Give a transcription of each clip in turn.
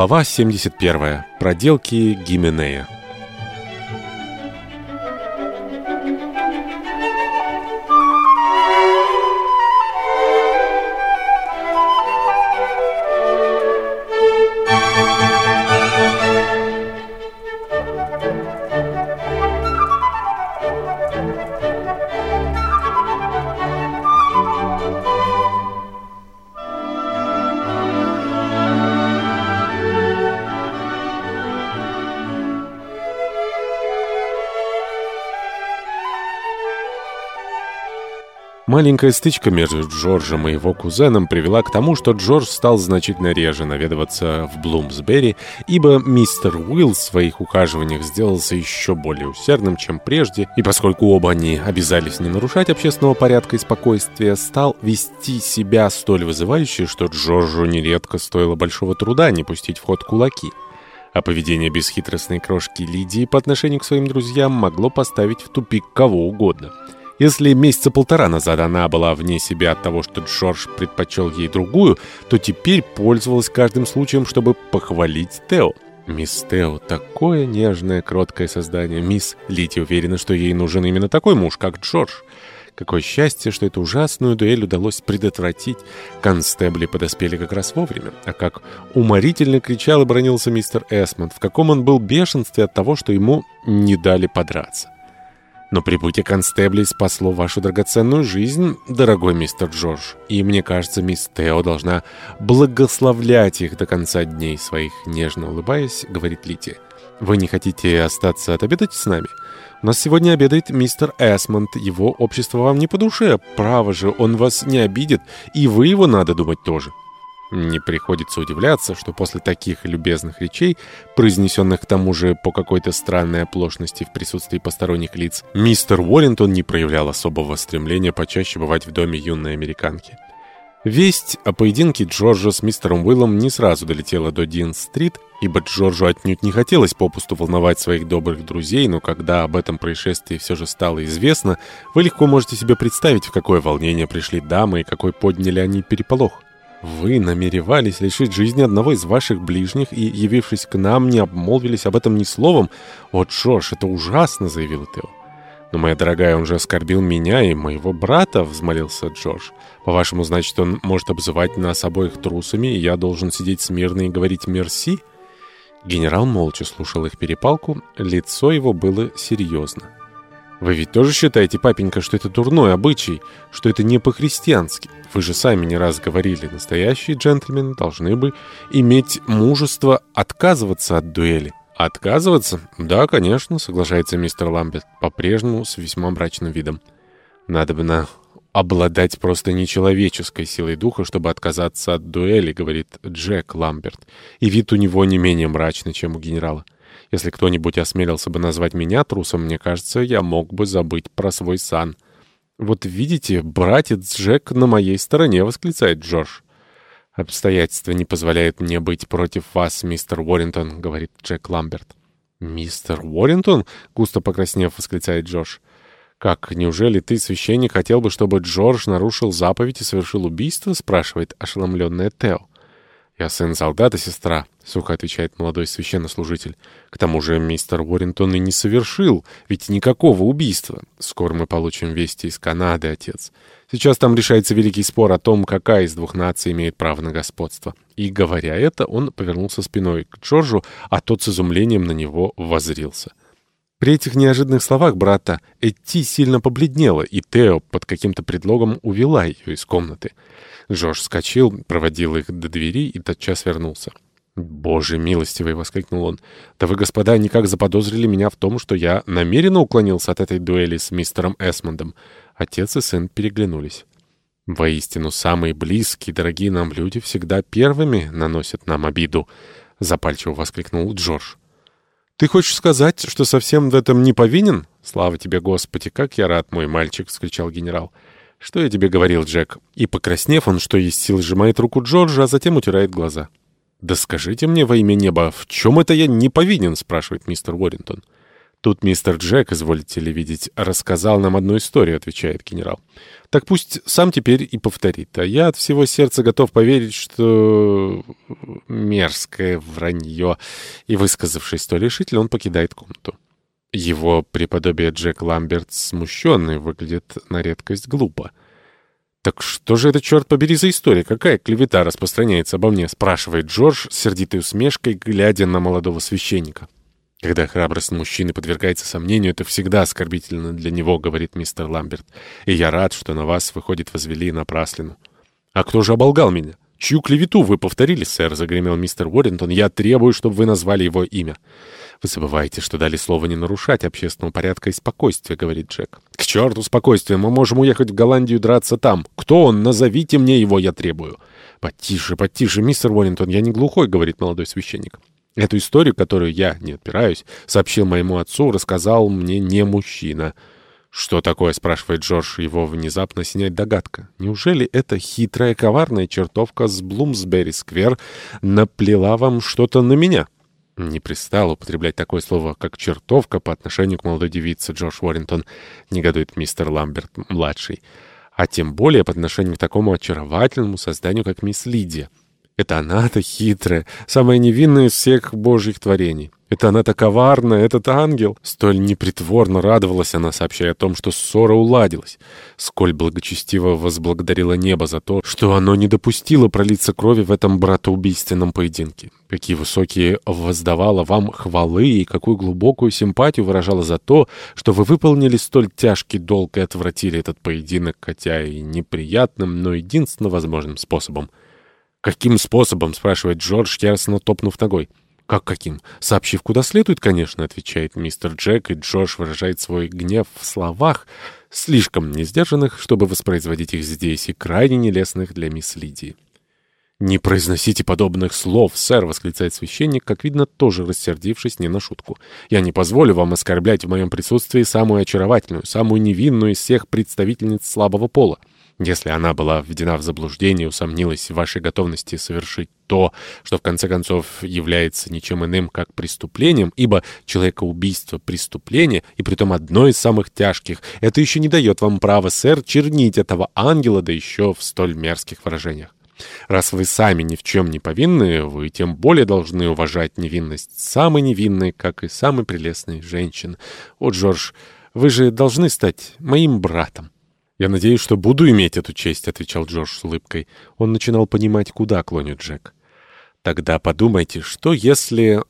Глава 71. Проделки Гименея. Маленькая стычка между Джорджем и его кузеном привела к тому, что Джордж стал значительно реже наведываться в Блумсбери, ибо мистер Уилл в своих ухаживаниях сделался еще более усердным, чем прежде, и поскольку оба они обязались не нарушать общественного порядка и спокойствия, стал вести себя столь вызывающе, что Джорджу нередко стоило большого труда не пустить в ход кулаки. А поведение бесхитростной крошки Лидии по отношению к своим друзьям могло поставить в тупик кого угодно — если месяца полтора назад она была вне себя от того, что Джордж предпочел ей другую, то теперь пользовалась каждым случаем, чтобы похвалить Тео. Мисс Тео — такое нежное, кроткое создание. Мисс Лити уверена, что ей нужен именно такой муж, как Джордж. Какое счастье, что эту ужасную дуэль удалось предотвратить. Констебли подоспели как раз вовремя. А как уморительно кричал и бронился мистер Эсмонд, в каком он был бешенстве от того, что ему не дали подраться. Но прибытие констеблей спасло вашу драгоценную жизнь, дорогой мистер Джордж. И мне кажется, мисс Тео должна благословлять их до конца дней своих, нежно улыбаясь, говорит Лити. Вы не хотите остаться отобедать с нами? У нас сегодня обедает мистер Эсмонд. Его общество вам не по душе. Право же, он вас не обидит, и вы его, надо думать, тоже. Не приходится удивляться, что после таких любезных речей, произнесенных к тому же по какой-то странной оплошности в присутствии посторонних лиц, мистер Уоррентон не проявлял особого стремления почаще бывать в доме юной американки. Весть о поединке Джорджа с мистером Уиллом не сразу долетела до Дин-стрит, ибо Джорджу отнюдь не хотелось попусту волновать своих добрых друзей, но когда об этом происшествии все же стало известно, вы легко можете себе представить, в какое волнение пришли дамы и какой подняли они переполох. Вы намеревались лишить жизни одного из ваших ближних и, явившись к нам, не обмолвились об этом ни словом. «О, Джош, это ужасно!» — заявил Тео. «Но, моя дорогая, он же оскорбил меня и моего брата», — взмолился Джордж. «По-вашему, значит, он может обзывать нас обоих трусами, и я должен сидеть смирно и говорить «мерси»?» Генерал молча слушал их перепалку, лицо его было серьезно. Вы ведь тоже считаете, папенька, что это дурной обычай, что это не по-христиански? Вы же сами не раз говорили, настоящие джентльмены должны бы иметь мужество отказываться от дуэли. Отказываться? Да, конечно, соглашается мистер Ламберт, по-прежнему с весьма мрачным видом. Надо бы на обладать просто нечеловеческой силой духа, чтобы отказаться от дуэли, говорит Джек Ламберт. И вид у него не менее мрачный, чем у генерала. Если кто-нибудь осмелился бы назвать меня трусом, мне кажется, я мог бы забыть про свой сан. «Вот видите, братец Джек на моей стороне», — восклицает Джордж. «Обстоятельства не позволяют мне быть против вас, мистер Уоррентон», — говорит Джек Ламберт. «Мистер Уоррентон?» — густо покраснев, восклицает Джордж. «Как, неужели ты, священник, хотел бы, чтобы Джордж нарушил заповедь и совершил убийство?» — спрашивает ошеломленная Тео. «Я сын солдата, сестра», — сухо отвечает молодой священнослужитель. «К тому же мистер Уоррентон и не совершил, ведь никакого убийства. Скоро мы получим вести из Канады, отец. Сейчас там решается великий спор о том, какая из двух наций имеет право на господство». И, говоря это, он повернулся спиной к Джорджу, а тот с изумлением на него воззрился. При этих неожиданных словах брата Эти сильно побледнела, и Тео под каким-то предлогом увела ее из комнаты. Джордж вскочил, проводил их до двери и тотчас вернулся. «Боже милостивый!» — воскликнул он. «Да вы, господа, никак заподозрили меня в том, что я намеренно уклонился от этой дуэли с мистером Эсмондом». Отец и сын переглянулись. «Воистину, самые близкие, дорогие нам люди всегда первыми наносят нам обиду», — запальчиво воскликнул Джордж. «Ты хочешь сказать, что совсем в этом не повинен?» «Слава тебе, Господи, как я рад, мой мальчик!» — вскричал генерал. «Что я тебе говорил, Джек?» И, покраснев, он, что есть сил, сжимает руку Джорджа, а затем утирает глаза. «Да скажите мне во имя неба, в чем это я не повинен?» — спрашивает мистер Уоррентон. «Тут мистер Джек, изволите ли видеть, рассказал нам одну историю», — отвечает генерал. «Так пусть сам теперь и повторит, а я от всего сердца готов поверить, что мерзкое вранье». И, высказавшись столь решительно, он покидает комнату. Его преподобие Джек Ламберт, смущенный, выглядит на редкость глупо. «Так что же это, черт побери, за история? Какая клевета распространяется обо мне?» — спрашивает Джордж сердитой усмешкой, глядя на молодого священника. «Когда храбрость мужчины подвергается сомнению, это всегда оскорбительно для него», — говорит мистер Ламберт. «И я рад, что на вас, выходит, возвели напраслину». «А кто же оболгал меня?» «Чью клевету вы повторили, сэр?» — загремел мистер Уоррентон. «Я требую, чтобы вы назвали его имя». «Вы забываете, что дали слово не нарушать общественного порядка и спокойствия», — говорит Джек. «К черту спокойствие! Мы можем уехать в Голландию драться там. Кто он? Назовите мне его, я требую». «Потише, потише, мистер Уоррентон, я не глухой», — говорит молодой священник. Эту историю, которую я не отпираюсь, сообщил моему отцу, рассказал мне не мужчина. «Что такое?» — спрашивает Джордж. Его внезапно синяет догадка. «Неужели эта хитрая, коварная чертовка с Блумсбери-сквер наплела вам что-то на меня?» Не пристал употреблять такое слово, как «чертовка» по отношению к молодой девице Джордж Уоррингтон, негодует мистер Ламберт-младший. А тем более по отношению к такому очаровательному созданию, как мисс Лидия. Это она-то хитрая, самая невинная из всех божьих творений. Это она-то коварная, этот ангел. Столь непритворно радовалась она, сообщая о том, что ссора уладилась. Сколь благочестиво возблагодарила небо за то, что оно не допустило пролиться крови в этом братоубийственном поединке. Какие высокие воздавала вам хвалы и какую глубокую симпатию выражала за то, что вы выполнили столь тяжкий долг и отвратили этот поединок, хотя и неприятным, но единственно возможным способом. «Каким способом?» — спрашивает Джордж, яростно топнув ногой. «Как каким? Сообщив, куда следует, конечно», — отвечает мистер Джек, и Джордж выражает свой гнев в словах, слишком несдержанных, чтобы воспроизводить их здесь, и крайне нелестных для мисс Лидии. «Не произносите подобных слов, сэр!» — восклицает священник, как видно, тоже рассердившись не на шутку. «Я не позволю вам оскорблять в моем присутствии самую очаровательную, самую невинную из всех представительниц слабого пола. Если она была введена в заблуждение усомнилась в вашей готовности совершить то, что в конце концов является ничем иным, как преступлением, ибо человекоубийство — преступление, и притом одно из самых тяжких, это еще не дает вам права, сэр, чернить этого ангела, да еще в столь мерзких выражениях. Раз вы сами ни в чем не повинны, вы тем более должны уважать невинность самой невинной, как и самой прелестной женщины. О, Джордж, вы же должны стать моим братом. «Я надеюсь, что буду иметь эту честь», — отвечал Джордж с улыбкой. Он начинал понимать, куда клонит Джек. «Тогда подумайте, что если...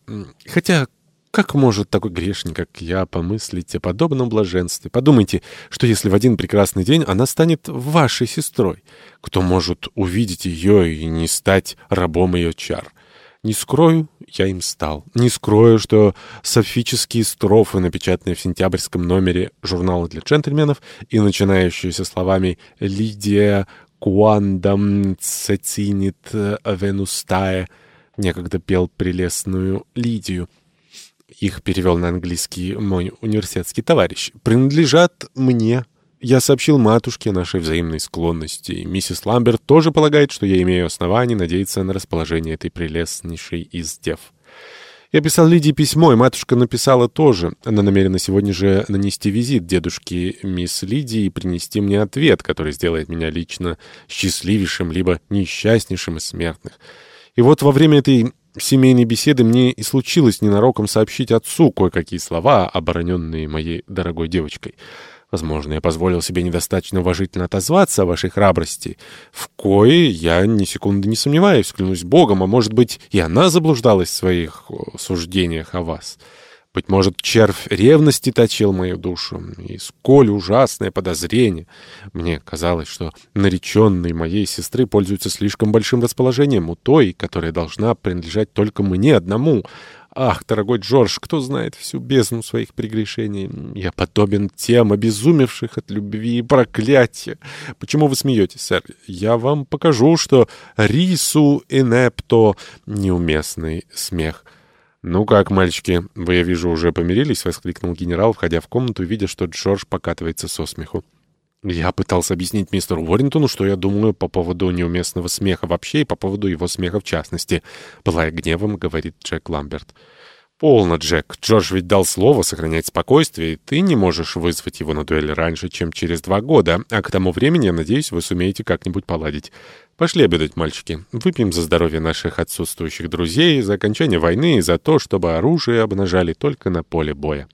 Хотя, как может такой грешник, как я, помыслить о подобном блаженстве? Подумайте, что если в один прекрасный день она станет вашей сестрой? Кто может увидеть ее и не стать рабом ее чар?» Не скрою, я им стал. Не скрою, что софические строфы, напечатанные в сентябрьском номере журнала для джентльменов и начинающиеся словами «Лидия Куандам цецинит венустае», некогда пел прелестную Лидию. Их перевел на английский мой университетский товарищ. «Принадлежат мне». Я сообщил матушке о нашей взаимной склонности, миссис Ламберт тоже полагает, что я имею основания надеяться на расположение этой прелестнейшей из дев. Я писал Лидии письмо, и матушка написала тоже. Она намерена сегодня же нанести визит дедушке мисс Лидии и принести мне ответ, который сделает меня лично счастливейшим, либо несчастнейшим из смертных. И вот во время этой семейной беседы мне и случилось ненароком сообщить отцу кое-какие слова, обороненные моей дорогой девочкой. Возможно, я позволил себе недостаточно уважительно отозваться о вашей храбрости. В кое я ни секунды не сомневаюсь, клянусь Богом, а может быть, и она заблуждалась в своих суждениях о вас. Быть может, червь ревности точил мою душу, и сколь ужасное подозрение. Мне казалось, что нареченные моей сестры пользуются слишком большим расположением у той, которая должна принадлежать только мне одному — Ах, дорогой Джордж, кто знает всю бездну своих прегрешений? Я подобен тем, обезумевших от любви и проклятия. Почему вы смеетесь, сэр? Я вам покажу, что рису инепто — неуместный смех. «Ну как, мальчики, вы, я вижу, уже помирились?» — воскликнул генерал, входя в комнату, видя, что Джордж покатывается со смеху. Я пытался объяснить мистеру Уоррингтону, что я думаю по поводу неуместного смеха вообще и по поводу его смеха в частности. Пылая гневом, говорит Джек Ламберт. «Полно, Джек. Джордж ведь дал слово сохранять спокойствие, и ты не можешь вызвать его на дуэль раньше, чем через два года, а к тому времени, я надеюсь, вы сумеете как-нибудь поладить. Пошли обедать, мальчики. Выпьем за здоровье наших отсутствующих друзей, за окончание войны и за то, чтобы оружие обнажали только на поле боя».